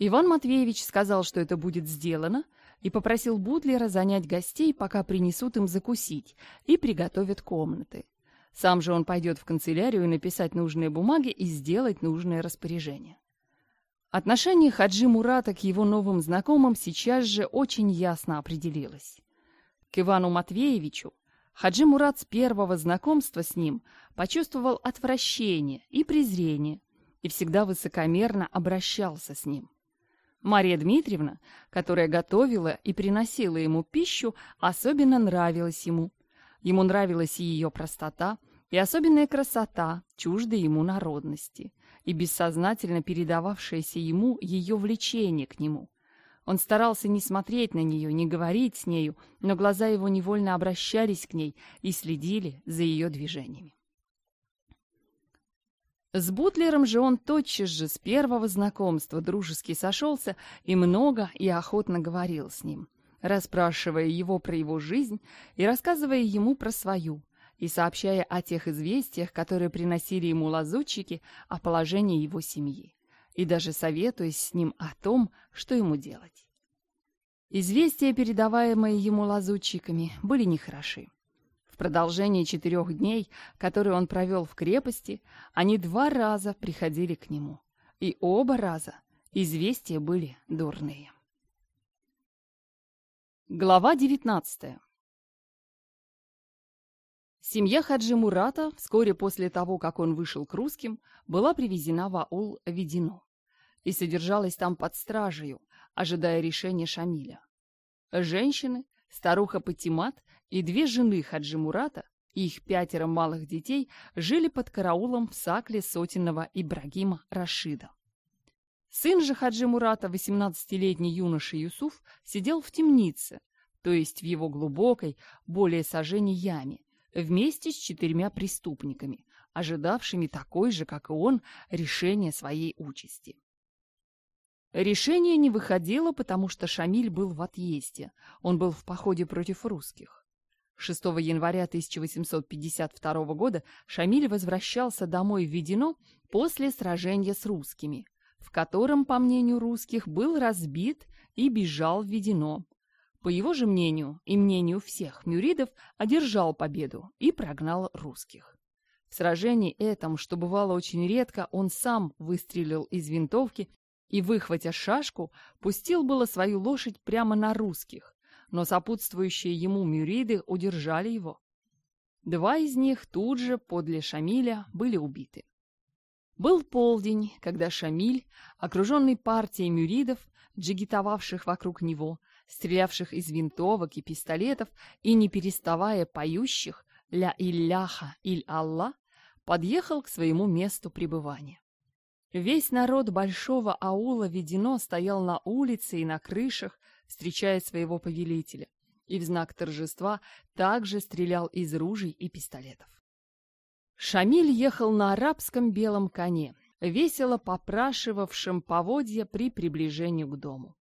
Иван Матвеевич сказал, что это будет сделано, и попросил Бутлера занять гостей, пока принесут им закусить и приготовят комнаты. Сам же он пойдет в канцелярию написать нужные бумаги и сделать нужное распоряжение. Отношение Хаджи Мурата к его новым знакомым сейчас же очень ясно определилось. К Ивану Матвеевичу Хаджи Мурат с первого знакомства с ним почувствовал отвращение и презрение и всегда высокомерно обращался с ним. Мария Дмитриевна, которая готовила и приносила ему пищу, особенно нравилась ему. Ему нравилась и ее простота, и особенная красота, чуждой ему народности, и бессознательно передававшееся ему ее влечение к нему. Он старался не смотреть на нее, не говорить с нею, но глаза его невольно обращались к ней и следили за ее движениями. С Бутлером же он тотчас же с первого знакомства дружески сошелся и много и охотно говорил с ним, расспрашивая его про его жизнь и рассказывая ему про свою, и сообщая о тех известиях, которые приносили ему лазутчики о положении его семьи, и даже советуясь с ним о том, что ему делать. Известия, передаваемые ему лазутчиками, были нехороши продолжении четырех дней, которые он провел в крепости, они два раза приходили к нему. И оба раза известия были дурные. Глава 19 Семья Хаджи Мурата вскоре после того, как он вышел к русским, была привезена в аул Ведино и содержалась там под стражей, ожидая решения Шамиля. Женщины, старуха Патимат и две жены Хаджи Мурата, их пятеро малых детей, жили под караулом в сакле сотенного Ибрагима Рашида. Сын же Хаджи Мурата, 18-летний юноша Юсуф, сидел в темнице, то есть в его глубокой, более сажене яме, вместе с четырьмя преступниками, ожидавшими такой же, как и он, решение своей участи. Решение не выходило, потому что Шамиль был в отъезде, он был в походе против русских. 6 января 1852 года Шамиль возвращался домой в Ведино после сражения с русскими, в котором, по мнению русских, был разбит и бежал в Ведино. По его же мнению и мнению всех мюридов, одержал победу и прогнал русских. В сражении этом, что бывало очень редко, он сам выстрелил из винтовки и, выхватя шашку, пустил было свою лошадь прямо на русских, но сопутствующие ему мюриды удержали его. Два из них тут же подле Шамиля были убиты. Был полдень, когда Шамиль, окруженный партией мюридов, джигитовавших вокруг него, стрелявших из винтовок и пистолетов и не переставая поющих «Ля Илляха Иль алла, подъехал к своему месту пребывания. Весь народ большого аула Ведено стоял на улице и на крышах, встречая своего повелителя, и в знак торжества также стрелял из ружей и пистолетов. Шамиль ехал на арабском белом коне, весело попрашивавшем поводья при приближении к дому.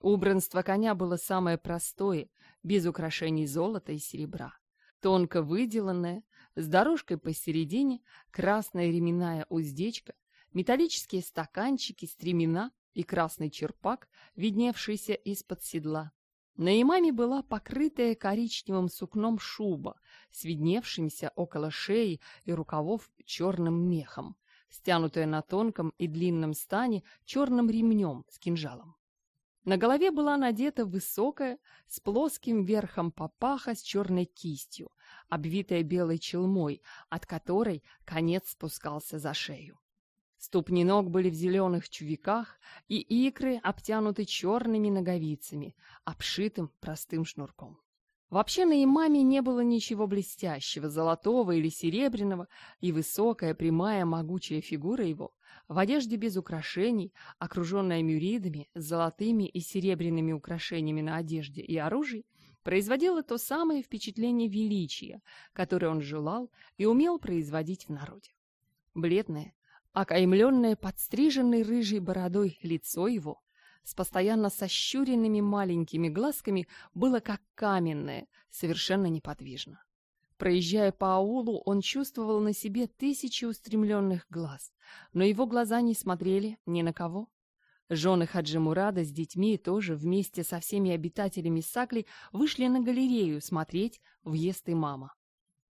Убранство коня было самое простое, без украшений золота и серебра. Тонко выделанное, с дорожкой посередине, красная ременная уздечка, металлические стаканчики, стремена и красный черпак, видневшийся из-под седла. На имаме была покрытая коричневым сукном шуба с видневшимся около шеи и рукавов черным мехом, стянутая на тонком и длинном стане черным ремнем с кинжалом. На голове была надета высокая, с плоским верхом папаха с черной кистью, обвитая белой челмой, от которой конец спускался за шею. Ступни ног были в зеленых чувиках и икры обтянуты черными ноговицами, обшитым простым шнурком. Вообще на имаме не было ничего блестящего, золотого или серебряного, и высокая, прямая, могучая фигура его, в одежде без украшений, окруженная мюридами, с золотыми и серебряными украшениями на одежде и оружии, производила то самое впечатление величия, которое он желал и умел производить в народе. Бледная окаймленные подстриженной рыжей бородой лицо его с постоянно сощуренными маленькими глазками было как каменное, совершенно неподвижно. Проезжая по аулу, он чувствовал на себе тысячи устремленных глаз, но его глаза не смотрели ни на кого. Жены Хаджи Мурада с детьми тоже вместе со всеми обитателями Сакли вышли на галерею смотреть въезд мама.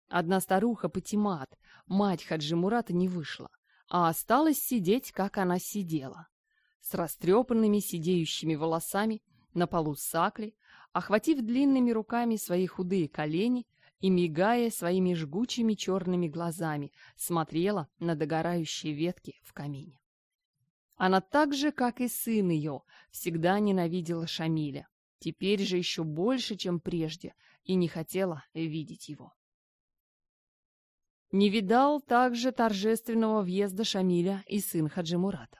Одна старуха Патимат, мать Хаджи Мурата, не вышла а осталась сидеть, как она сидела, с растрепанными сидеющими волосами на полу сакли, охватив длинными руками свои худые колени и, мигая своими жгучими черными глазами, смотрела на догорающие ветки в камине. Она так же, как и сын ее, всегда ненавидела Шамиля, теперь же еще больше, чем прежде, и не хотела видеть его не видал также торжественного въезда Шамиля и сын Хаджи Мурата.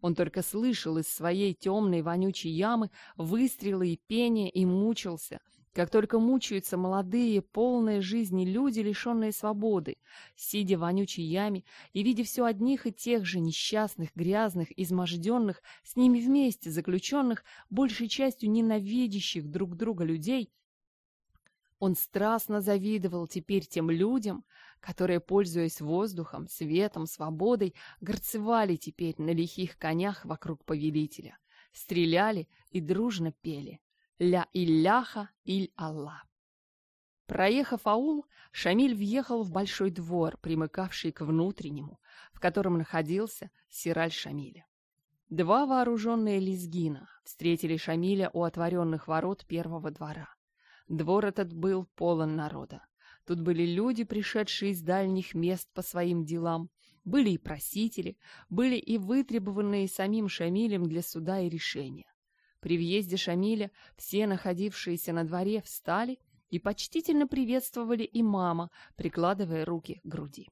Он только слышал из своей темной вонючей ямы выстрелы и пение и мучился, как только мучаются молодые, полные жизни люди, лишенные свободы, сидя в вонючей яме и видя все одних и тех же несчастных, грязных, изможденных, с ними вместе заключенных, большей частью ненавидящих друг друга людей, он страстно завидовал теперь тем людям, которые, пользуясь воздухом, светом, свободой, горцевали теперь на лихих конях вокруг повелителя, стреляли и дружно пели «Ля Илляха Иль Алла. Проехав аул, Шамиль въехал в большой двор, примыкавший к внутреннему, в котором находился сираль Шамиля. Два вооруженные лезгина встретили Шамиля у отворенных ворот первого двора. Двор этот был полон народа. Тут были люди, пришедшие из дальних мест по своим делам. Были и просители, были и вытребованные самим Шамилем для суда и решения. При въезде Шамиля все находившиеся на дворе встали и почтительно приветствовали имама, прикладывая руки к груди.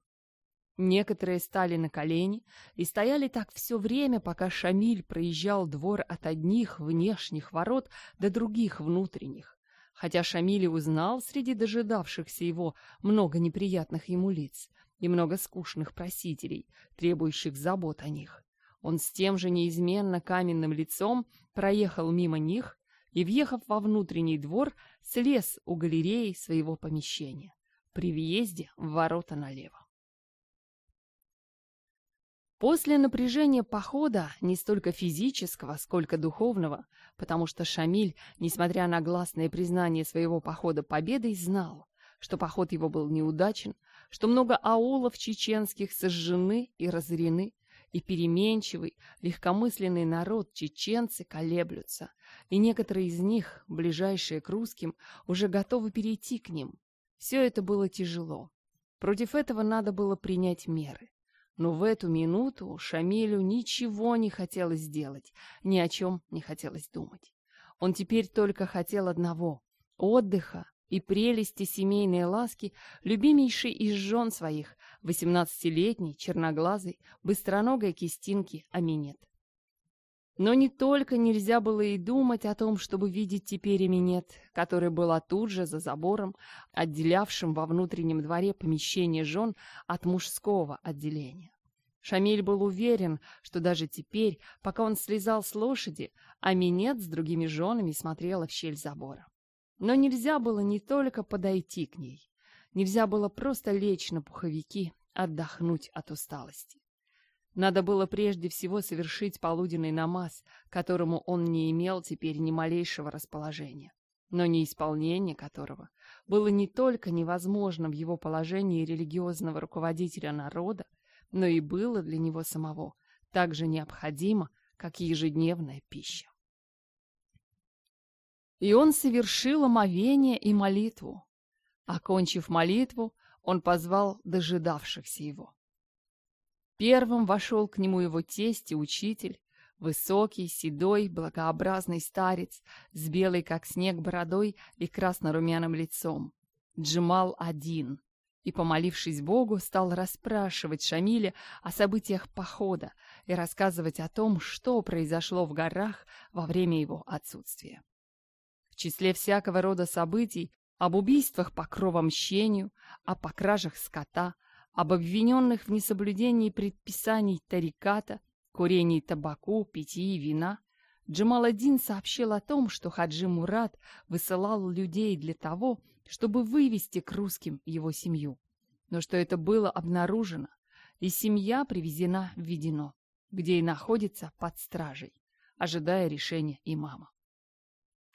Некоторые стали на колени и стояли так все время, пока Шамиль проезжал двор от одних внешних ворот до других внутренних хотя Шамиле узнал среди дожидавшихся его много неприятных ему лиц и много скучных просителей, требующих забот о них. Он с тем же неизменно каменным лицом проехал мимо них и, въехав во внутренний двор, слез у галереи своего помещения. При въезде в ворота налево. После напряжения похода, не столько физического, сколько духовного, потому что Шамиль, несмотря на гласное признание своего похода победой, знал, что поход его был неудачен, что много аулов чеченских сожжены и разорены, и переменчивый, легкомысленный народ чеченцы колеблются, и некоторые из них, ближайшие к русским, уже готовы перейти к ним. Все это было тяжело. Против этого надо было принять меры. Но в эту минуту Шамилю ничего не хотелось делать, ни о чем не хотелось думать. Он теперь только хотел одного — отдыха и прелести семейной ласки любимейшей из жен своих, 18-летней, черноглазой, быстроногой кистинки Аминет. Но не только нельзя было и думать о том, чтобы видеть теперь Аминет, которая была тут же за забором, отделявшим во внутреннем дворе помещение жен от мужского отделения. Шамиль был уверен, что даже теперь, пока он слезал с лошади, Аминет с другими женами смотрела в щель забора. Но нельзя было не только подойти к ней. Нельзя было просто лечь на пуховики, отдохнуть от усталости. Надо было прежде всего совершить полуденный намаз, которому он не имел теперь ни малейшего расположения, но неисполнение которого было не только невозможно в его положении религиозного руководителя народа, но и было для него самого так же необходимо, как ежедневная пища. И он совершил омовение и молитву. Окончив молитву, он позвал дожидавшихся его. Первым вошел к нему его тесть и учитель, высокий, седой, благообразный старец с белой, как снег, бородой и красно-румяным лицом. Джимал один. И, помолившись Богу, стал расспрашивать Шамиля о событиях похода и рассказывать о том, что произошло в горах во время его отсутствия. В числе всякого рода событий об убийствах по кровомщению, о покражах скота, об обвиненных в несоблюдении предписаний тариката, курении табаку, питьи и вина, Джамаладдин сообщил о том, что Хаджи Мурат высылал людей для того, чтобы вывести к русским его семью. Но что это было обнаружено, и семья привезена в Ведено, где и находится под стражей, ожидая решения имама.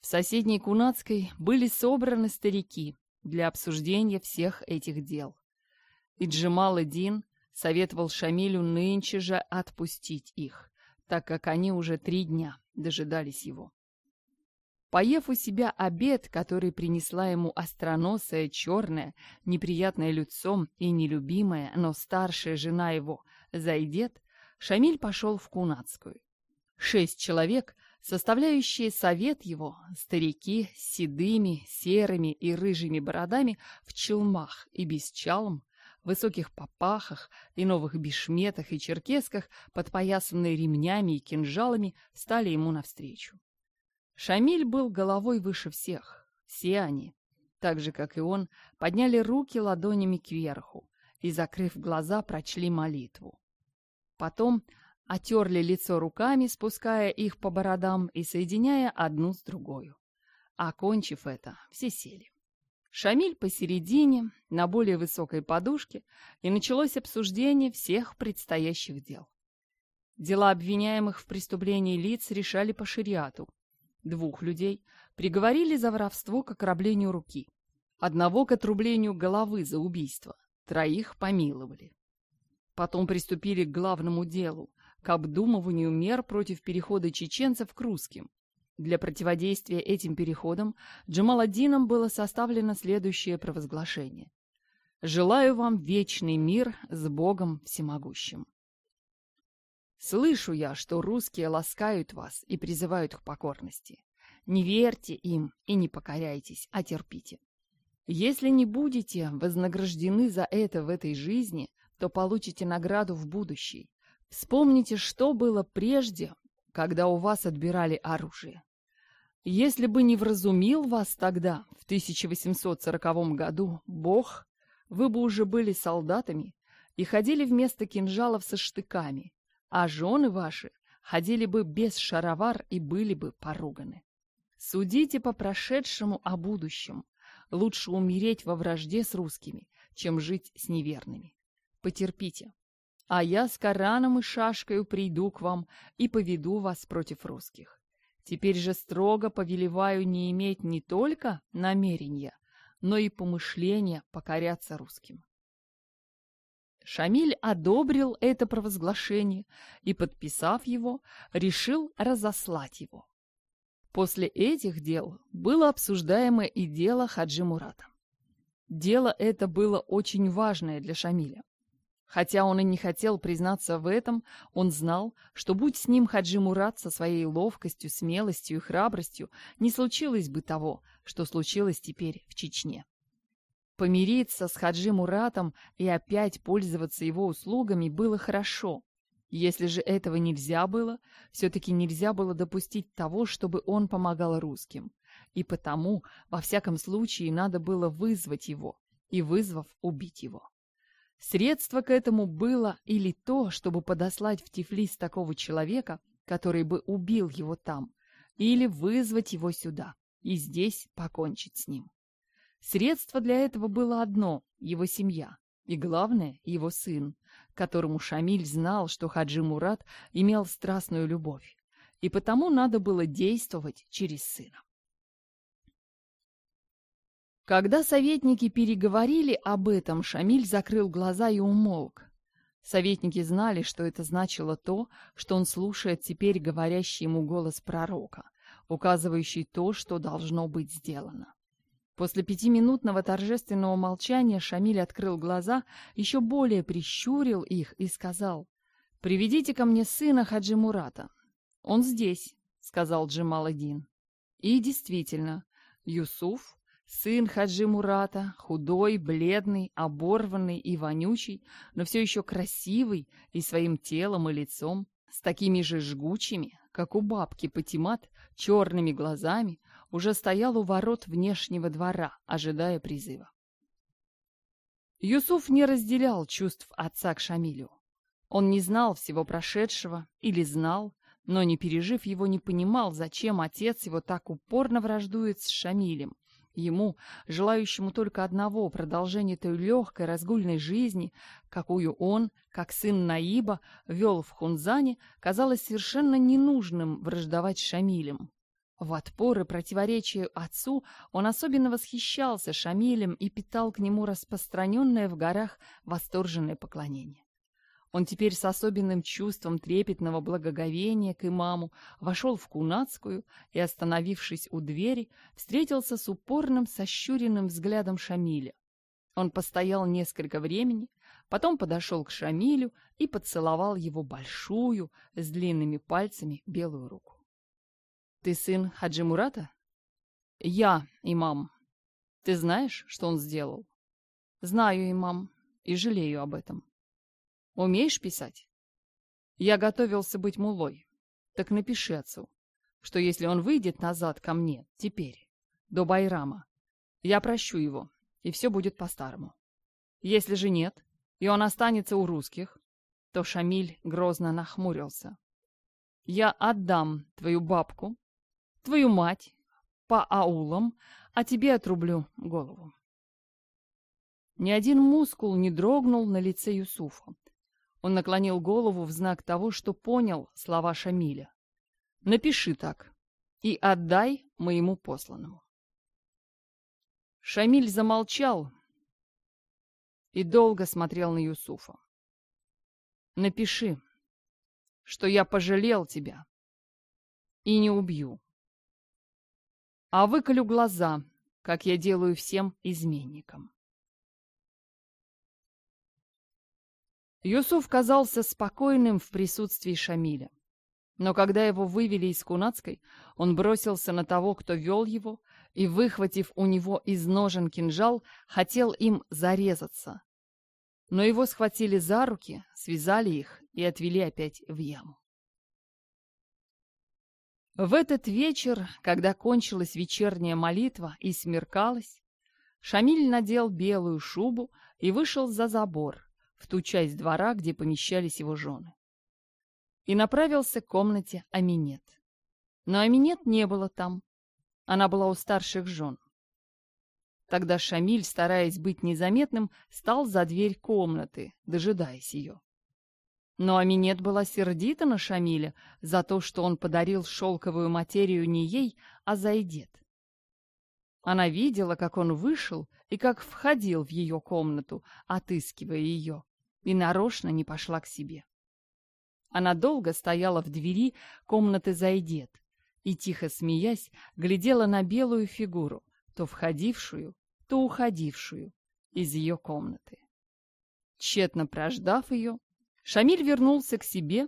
В соседней Кунацкой были собраны старики для обсуждения всех этих дел. И Джамал-эдин советовал Шамилю нынче же отпустить их, так как они уже три дня дожидались его. Поев у себя обед, который принесла ему остроносая, черная, неприятное лицом и нелюбимая, но старшая жена его, Зайдет, Шамиль пошел в Кунацкую. Шесть человек, составляющие совет его, старики с седыми, серыми и рыжими бородами в челмах и без чалм, высоких попахах и новых бешметах и черкесках, подпоясанные ремнями и кинжалами, стали ему навстречу. Шамиль был головой выше всех, Все они, так же, как и он, подняли руки ладонями кверху и, закрыв глаза, прочли молитву. Потом отерли лицо руками, спуская их по бородам и соединяя одну с другой. Окончив это, все сели. Шамиль посередине, на более высокой подушке, и началось обсуждение всех предстоящих дел. Дела обвиняемых в преступлении лиц решали по шариату, двух людей приговорили за воровство к окроблению руки, одного к отрублению головы за убийство, троих помиловали. Потом приступили к главному делу, к обдумыванию мер против перехода чеченцев к русским. Для противодействия этим переходам Джамаладдином было составлено следующее провозглашение. «Желаю вам вечный мир с Богом всемогущим». Слышу я, что русские ласкают вас и призывают к покорности. Не верьте им и не покоряйтесь, а терпите. Если не будете вознаграждены за это в этой жизни, то получите награду в будущей. Вспомните, что было прежде, когда у вас отбирали оружие. Если бы не вразумил вас тогда, в 1840 году, Бог, вы бы уже были солдатами и ходили вместо кинжалов со штыками, а жены ваши ходили бы без шаровар и были бы поруганы. Судите по прошедшему о будущем. Лучше умереть во вражде с русскими, чем жить с неверными. Потерпите, а я с Кораном и шашкою приду к вам и поведу вас против русских. Теперь же строго повелеваю не иметь не только намерения, но и помышления покоряться русским. Шамиль одобрил это провозглашение и, подписав его, решил разослать его. После этих дел было обсуждаемо и дело Хаджи Мурата. Дело это было очень важное для Шамиля. Хотя он и не хотел признаться в этом, он знал, что будь с ним Хаджи Мурат со своей ловкостью, смелостью и храбростью, не случилось бы того, что случилось теперь в Чечне. Помириться с Хаджи Муратом и опять пользоваться его услугами было хорошо. Если же этого нельзя было, все-таки нельзя было допустить того, чтобы он помогал русским. И потому, во всяком случае, надо было вызвать его, и, вызвав, убить его. Средство к этому было или то, чтобы подослать в Тифлис такого человека, который бы убил его там, или вызвать его сюда и здесь покончить с ним. Средство для этого было одно – его семья. И главное – его сын, которому Шамиль знал, что Хаджи Мурат имел страстную любовь. И потому надо было действовать через сына. Когда советники переговорили об этом, Шамиль закрыл глаза и умолк. Советники знали, что это значило то, что он слушает теперь говорящий ему голос пророка, указывающий то, что должно быть сделано. После пятиминутного торжественного молчания Шамиль открыл глаза, еще более прищурил их и сказал, «Приведите ко мне сына Хаджи Мурата». «Он здесь», — сказал Джамаладдин. И действительно, Юсуф, сын Хаджи Мурата, худой, бледный, оборванный и вонючий, но все еще красивый и своим телом и лицом, с такими же жгучими, как у бабки Патимат, черными глазами, уже стоял у ворот внешнего двора, ожидая призыва. Юсуф не разделял чувств отца к Шамилю. Он не знал всего прошедшего, или знал, но, не пережив его, не понимал, зачем отец его так упорно враждует с Шамилем. Ему, желающему только одного продолжения той легкой разгульной жизни, какую он, как сын Наиба, вел в Хунзане, казалось совершенно ненужным враждовать с Шамилем. В отпоры, и противоречию отцу он особенно восхищался Шамилем и питал к нему распространенное в горах восторженное поклонение. Он теперь с особенным чувством трепетного благоговения к имаму вошел в Кунацкую и, остановившись у двери, встретился с упорным, сощуренным взглядом Шамиля. Он постоял несколько времени, потом подошел к Шамилю и поцеловал его большую, с длинными пальцами, белую руку. Ты сын Хаджи Мурата? Я, имам. Ты знаешь, что он сделал? Знаю, имам, и жалею об этом. Умеешь писать? Я готовился быть мулой. Так напиши отцу, что если он выйдет назад ко мне, теперь, до Байрама, я прощу его, и все будет по-старому. Если же нет, и он останется у русских, то Шамиль грозно нахмурился. Я отдам твою бабку Твою мать по аулам, а тебе отрублю голову. Ни один мускул не дрогнул на лице Юсуфа. Он наклонил голову в знак того, что понял слова Шамиля. «Напиши так и отдай моему посланному». Шамиль замолчал и долго смотрел на Юсуфа. «Напиши, что я пожалел тебя и не убью» а выколю глаза, как я делаю всем изменникам. Юсуф казался спокойным в присутствии Шамиля. Но когда его вывели из Кунацкой, он бросился на того, кто вел его, и, выхватив у него из ножен кинжал, хотел им зарезаться. Но его схватили за руки, связали их и отвели опять в яму. В этот вечер, когда кончилась вечерняя молитва и смеркалось, Шамиль надел белую шубу и вышел за забор, в ту часть двора, где помещались его жены, и направился к комнате Аминет. Но Аминет не было там, она была у старших жен. Тогда Шамиль, стараясь быть незаметным, стал за дверь комнаты, дожидаясь ее. Но Аминет была сердита на Шамиля за то, что он подарил шелковую материю не ей, а зайдет. Она видела, как он вышел и как входил в ее комнату, отыскивая ее, и нарочно не пошла к себе. Она долго стояла в двери комнаты Зайдет и, тихо смеясь, глядела на белую фигуру, то входившую, то уходившую из ее комнаты. Тщетно прождав ее, Шамиль вернулся к себе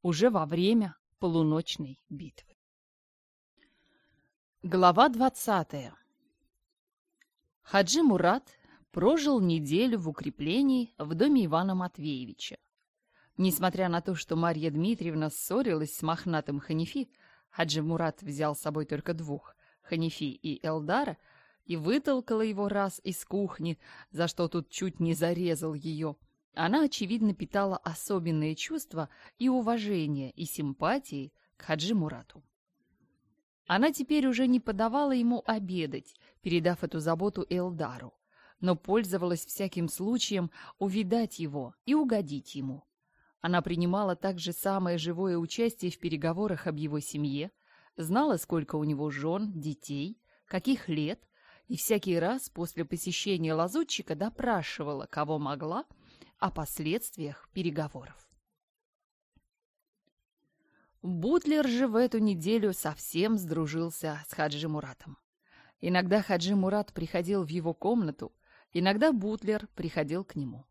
уже во время полуночной битвы. Глава 20. Хаджи Мурат прожил неделю в укреплении в доме Ивана Матвеевича. Несмотря на то, что Марья Дмитриевна ссорилась с мохнатым Ханифи, Хаджи Мурат взял с собой только двух, Ханифи и Элдара, и вытолкала его раз из кухни, за что тут чуть не зарезал ее – она, очевидно, питала особенные чувства и уважение, и симпатии к Хаджи Мурату. Она теперь уже не подавала ему обедать, передав эту заботу Элдару, но пользовалась всяким случаем увидать его и угодить ему. Она принимала также самое живое участие в переговорах об его семье, знала, сколько у него жен, детей, каких лет, и всякий раз после посещения лазутчика допрашивала, кого могла, о последствиях переговоров. Бутлер же в эту неделю совсем сдружился с Хаджи Муратом. Иногда Хаджи Мурат приходил в его комнату, иногда Бутлер приходил к нему.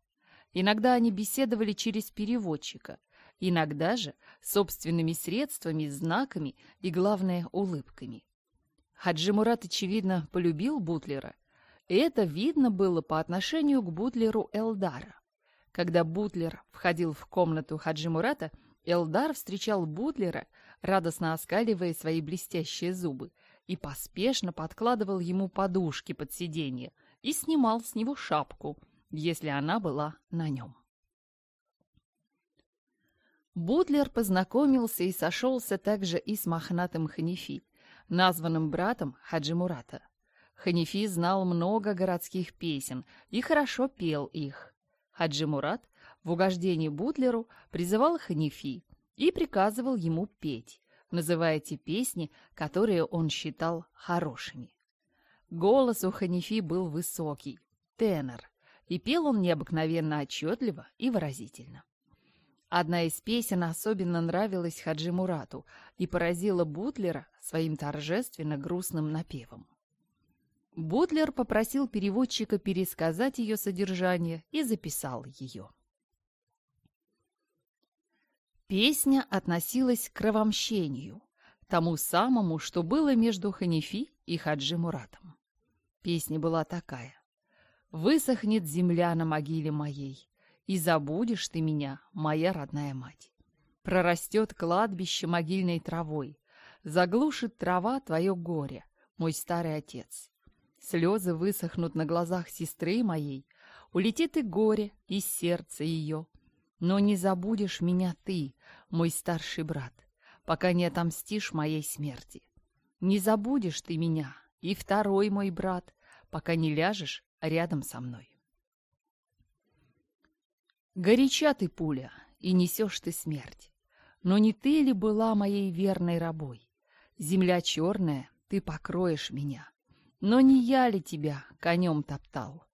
Иногда они беседовали через переводчика, иногда же собственными средствами, знаками и, главное, улыбками. Хаджи Мурат, очевидно, полюбил Бутлера, и это видно было по отношению к Бутлеру Элдара. Когда Бутлер входил в комнату Хаджи Мурата, Элдар встречал Бутлера, радостно оскаливая свои блестящие зубы, и поспешно подкладывал ему подушки под сиденье и снимал с него шапку, если она была на нем. Бутлер познакомился и сошелся также и с мохнатым Ханифи, названным братом Хаджи Мурата. Ханифи знал много городских песен и хорошо пел их. Хаджи Мурат в угождении Бутлеру призывал Ханифи и приказывал ему петь, называя те песни, которые он считал хорошими. Голос у Ханифи был высокий, тенор, и пел он необыкновенно отчетливо и выразительно. Одна из песен особенно нравилась Хаджи Мурату и поразила Бутлера своим торжественно грустным напевом. Бодлер попросил переводчика пересказать ее содержание и записал ее. Песня относилась к кровомщению, тому самому, что было между Ханифи и Хаджи Муратом. Песня была такая. «Высохнет земля на могиле моей, и забудешь ты меня, моя родная мать. Прорастет кладбище могильной травой, заглушит трава твое горе, мой старый отец. Слезы высохнут на глазах сестры моей, улетит и горе из сердца ее. Но не забудешь меня ты, мой старший брат, пока не отомстишь моей смерти. Не забудешь ты меня и второй мой брат, пока не ляжешь рядом со мной. Горяча ты, пуля, и несешь ты смерть. Но не ты ли была моей верной рабой? Земля черная, ты покроешь меня. Но не я ли тебя конем топтал?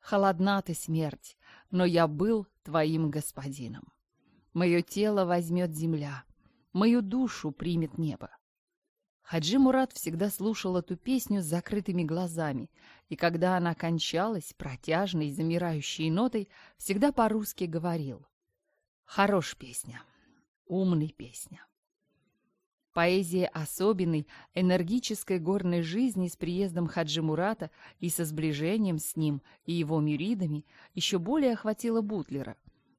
Холодна ты смерть, но я был твоим господином. Мое тело возьмет земля, мою душу примет небо. Хаджи Мурат всегда слушал эту песню с закрытыми глазами, и когда она кончалась протяжной, замирающей нотой, всегда по-русски говорил. Хорош песня, умный песня. Поэзия особенной, энергической горной жизни с приездом Хаджи Мурата и со сближением с ним и его мюридами еще более охватила Бутлера.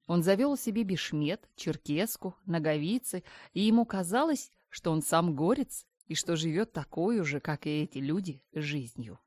Он завел себе бешмет, черкеску, наговицы, и ему казалось, что он сам горец и что живет такой же, как и эти люди, жизнью.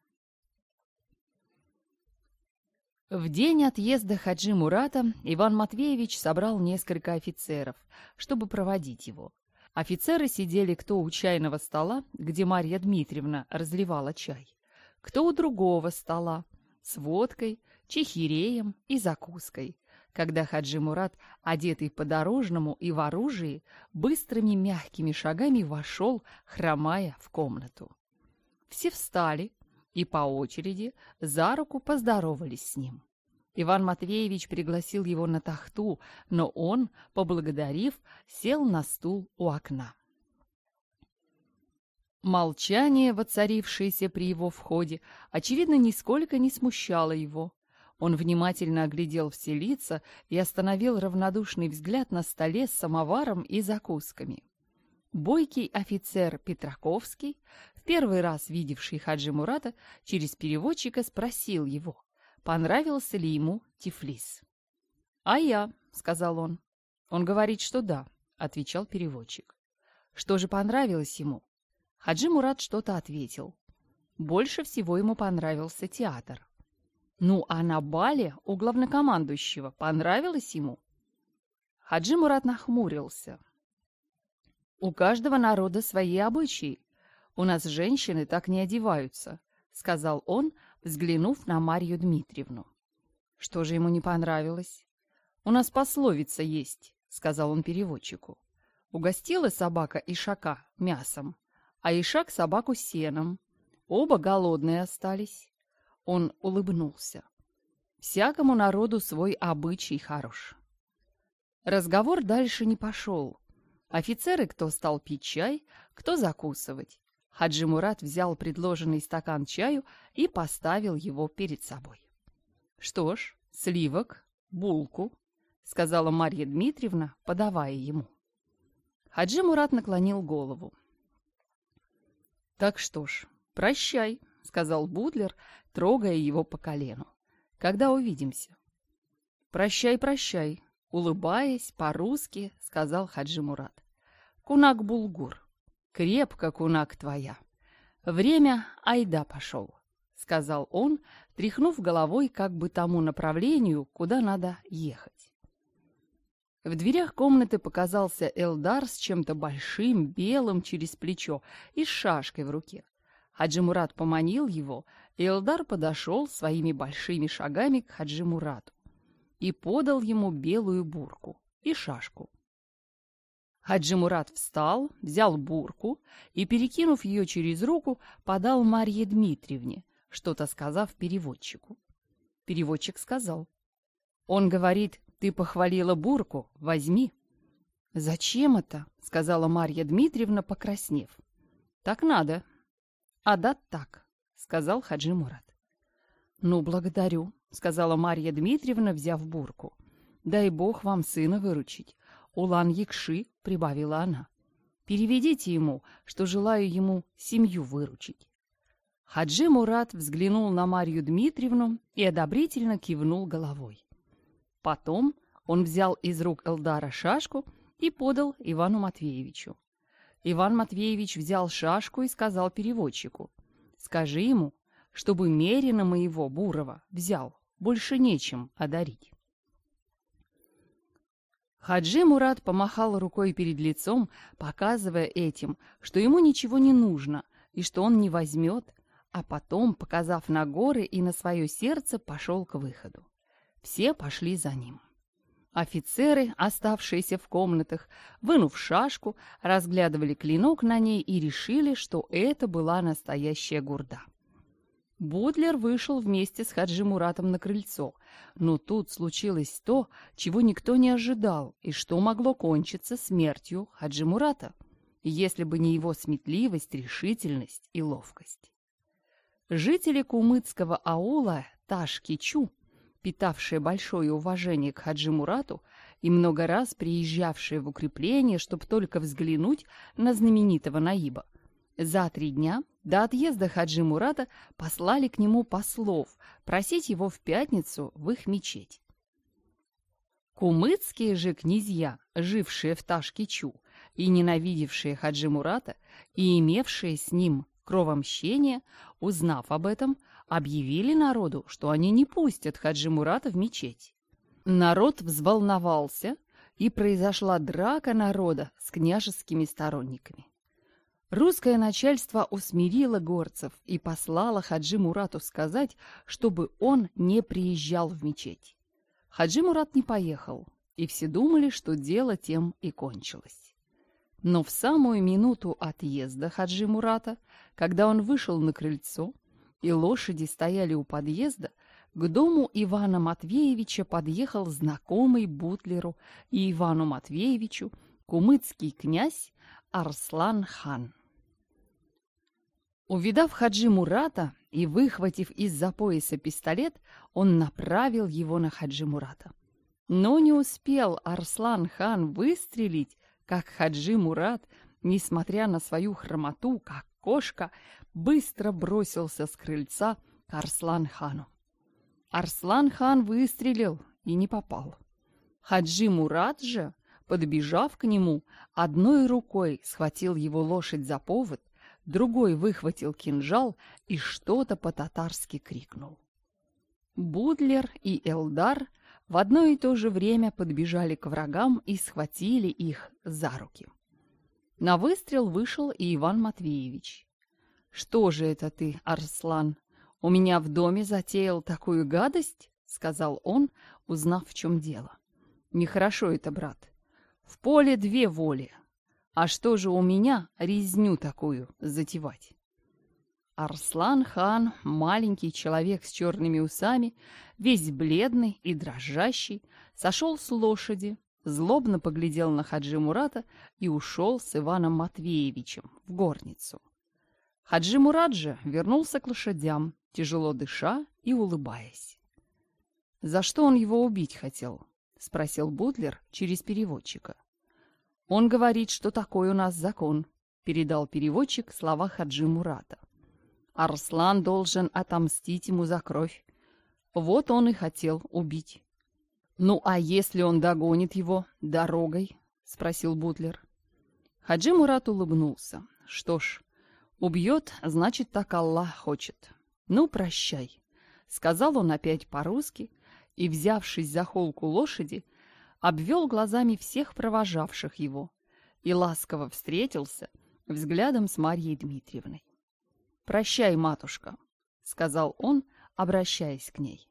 В день отъезда Хаджи Мурата Иван Матвеевич собрал несколько офицеров, чтобы проводить его. Офицеры сидели кто у чайного стола, где Марья Дмитриевна разливала чай, кто у другого стола, с водкой, чехиреем и закуской, когда Хаджи Мурат, одетый по-дорожному и в оружии, быстрыми мягкими шагами вошел, хромая, в комнату. Все встали и по очереди за руку поздоровались с ним. Иван Матвеевич пригласил его на тахту, но он, поблагодарив, сел на стул у окна. Молчание, воцарившееся при его входе, очевидно, нисколько не смущало его. Он внимательно оглядел все лица и остановил равнодушный взгляд на столе с самоваром и закусками. Бойкий офицер Петраковский, в первый раз видевший Хаджи Мурата, через переводчика спросил его, Понравился ли ему Тифлис? «А я», — сказал он. «Он говорит, что да», — отвечал переводчик. «Что же понравилось ему?» Хаджи Мурат что-то ответил. Больше всего ему понравился театр. Ну, а на бале у главнокомандующего понравилось ему? Хаджи Мурат нахмурился. «У каждого народа свои обычаи. У нас женщины так не одеваются», — сказал он, взглянув на Марью Дмитриевну. «Что же ему не понравилось?» «У нас пословица есть», — сказал он переводчику. Угостила собака ишака мясом, а ишак собаку сеном. Оба голодные остались. Он улыбнулся. «Всякому народу свой обычай хорош». Разговор дальше не пошел. Офицеры кто стал пить чай, кто закусывать. Хаджи Мурат взял предложенный стакан чаю и поставил его перед собой. «Что ж, сливок, булку», — сказала Марья Дмитриевна, подавая ему. Хаджи Мурат наклонил голову. «Так что ж, прощай», — сказал Будлер, трогая его по колену. «Когда увидимся?» «Прощай, прощай», — улыбаясь по-русски, сказал Хаджи Мурат. «Кунак-булгур» крепко кунак твоя. Время айда пошел», — сказал он, тряхнув головой как бы тому направлению, куда надо ехать. В дверях комнаты показался Элдар с чем-то большим, белым через плечо и с шашкой в руке. хаджимурат поманил его, и Элдар подошел своими большими шагами к хаджимурату и подал ему белую бурку и шашку. Хаджи Мурат встал, взял бурку и, перекинув ее через руку, подал Марье Дмитриевне, что-то сказав переводчику. Переводчик сказал. «Он говорит, ты похвалила бурку, возьми». «Зачем это?» — сказала Марья Дмитриевна, покраснев. «Так надо». «А да так», — сказал Хаджи Мурат. «Ну, благодарю», — сказала Марья Дмитриевна, взяв бурку. «Дай бог вам сына выручить. Улан Якши прибавила она. «Переведите ему, что желаю ему семью выручить». Хаджи Мурат взглянул на Марью Дмитриевну и одобрительно кивнул головой. Потом он взял из рук Элдара шашку и подал Ивану Матвеевичу. Иван Матвеевич взял шашку и сказал переводчику, «Скажи ему, чтобы мерина моего Бурова взял, больше нечем одарить». Хаджи Мурат помахал рукой перед лицом, показывая этим, что ему ничего не нужно и что он не возьмет, а потом, показав на горы и на свое сердце, пошел к выходу. Все пошли за ним. Офицеры, оставшиеся в комнатах, вынув шашку, разглядывали клинок на ней и решили, что это была настоящая гурда. Бодлер вышел вместе с Хаджи Муратом на крыльцо. Но тут случилось то, чего никто не ожидал, и что могло кончиться смертью Хаджи Мурата, если бы не его сметливость, решительность и ловкость. Жители кумыцкого аула Ташкичу, питавшие большое уважение к Хаджи Мурату и много раз приезжавшие в укрепление, чтобы только взглянуть на знаменитого Наиба, за три дня – до отъезда Хаджи Мурата послали к нему послов просить его в пятницу в их мечеть. Кумыцкие же князья, жившие в Ташкичу и ненавидевшие Хаджи Мурата и имевшие с ним кровомщение, узнав об этом, объявили народу, что они не пустят Хаджи Мурата в мечеть. Народ взволновался, и произошла драка народа с княжескими сторонниками. Русское начальство усмирило горцев и послало Хаджи Мурату сказать, чтобы он не приезжал в мечеть. Хаджи Мурат не поехал, и все думали, что дело тем и кончилось. Но в самую минуту отъезда Хаджи Мурата, когда он вышел на крыльцо, и лошади стояли у подъезда, к дому Ивана Матвеевича подъехал знакомый Бутлеру и Ивану Матвеевичу кумыцкий князь Арслан хан. Увидав Хаджи Мурата и выхватив из-за пояса пистолет, он направил его на Хаджи Мурата. Но не успел Арслан хан выстрелить, как Хаджи Мурат, несмотря на свою хромоту, как кошка, быстро бросился с крыльца к Арслан хану. Арслан хан выстрелил и не попал. Хаджи Мурат же, подбежав к нему, одной рукой схватил его лошадь за повод, другой выхватил кинжал и что-то по-татарски крикнул. Будлер и Элдар в одно и то же время подбежали к врагам и схватили их за руки. На выстрел вышел и Иван Матвеевич. «Что же это ты, Арслан, у меня в доме затеял такую гадость?» — сказал он, узнав, в чем дело. «Нехорошо это, брат. В поле две воли. А что же у меня резню такую затевать? Арслан хан, маленький человек с черными усами, весь бледный и дрожащий, сошел с лошади, злобно поглядел на Хаджи Мурата и ушел с Иваном Матвеевичем в горницу. Хаджи Мурат же вернулся к лошадям, тяжело дыша и улыбаясь. «За что он его убить хотел?» — спросил Бутлер через переводчика. Он говорит, что такой у нас закон, передал переводчик слова Хаджи Мурата. Арслан должен отомстить ему за кровь. Вот он и хотел убить. «Ну а если он догонит его дорогой?» — спросил Бутлер. Хаджи Мурат улыбнулся. «Что ж, убьет, значит, так Аллах хочет. Ну, прощай», — сказал он опять по-русски, и, взявшись за холку лошади, обвел глазами всех провожавших его и ласково встретился взглядом с Марьей Дмитриевной. «Прощай, матушка», — сказал он, обращаясь к ней.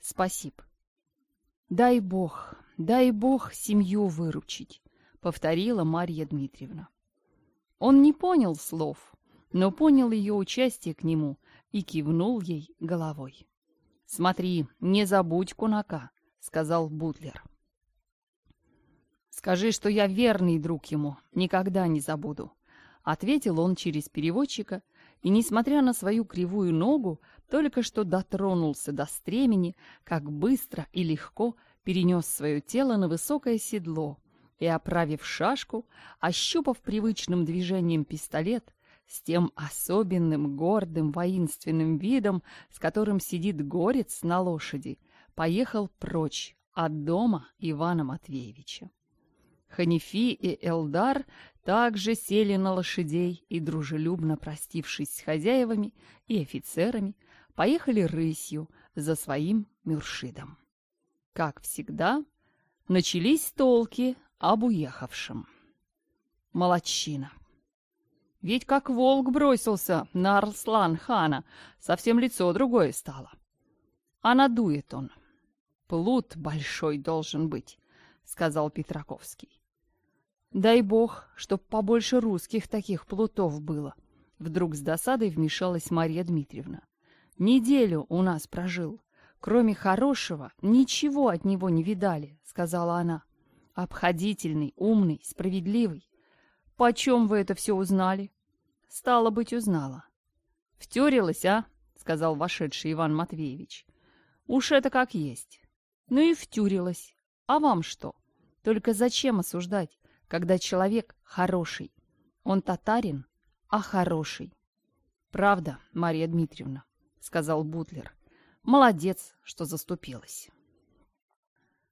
«Спасибо». «Дай Бог, дай Бог семью выручить», — повторила Марья Дмитриевна. Он не понял слов, но понял ее участие к нему и кивнул ей головой. «Смотри, не забудь кунака», — сказал Бутлер. Скажи, что я верный друг ему, никогда не забуду. Ответил он через переводчика и, несмотря на свою кривую ногу, только что дотронулся до стремени, как быстро и легко перенес свое тело на высокое седло и, оправив шашку, ощупав привычным движением пистолет, с тем особенным гордым воинственным видом, с которым сидит горец на лошади, поехал прочь от дома Ивана Матвеевича. Ханифи и Элдар также сели на лошадей и, дружелюбно простившись с хозяевами и офицерами, поехали рысью за своим мюршидом. Как всегда, начались толки об уехавшем. Молодчина. Ведь как волк бросился на Арслан хана, совсем лицо другое стало. А надует он. Плут большой должен быть сказал Петраковский. «Дай бог, чтоб побольше русских таких плутов было!» Вдруг с досадой вмешалась Марья Дмитриевна. «Неделю у нас прожил. Кроме хорошего, ничего от него не видали», — сказала она. «Обходительный, умный, справедливый. Почем вы это все узнали?» «Стало быть, узнала». «Втюрилась, а?» — сказал вошедший Иван Матвеевич. «Уж это как есть». «Ну и втюрилась. А вам что? Только зачем осуждать, когда человек хороший? Он татарин, а хороший. Правда, Мария Дмитриевна, сказал Бутлер. Молодец, что заступилась.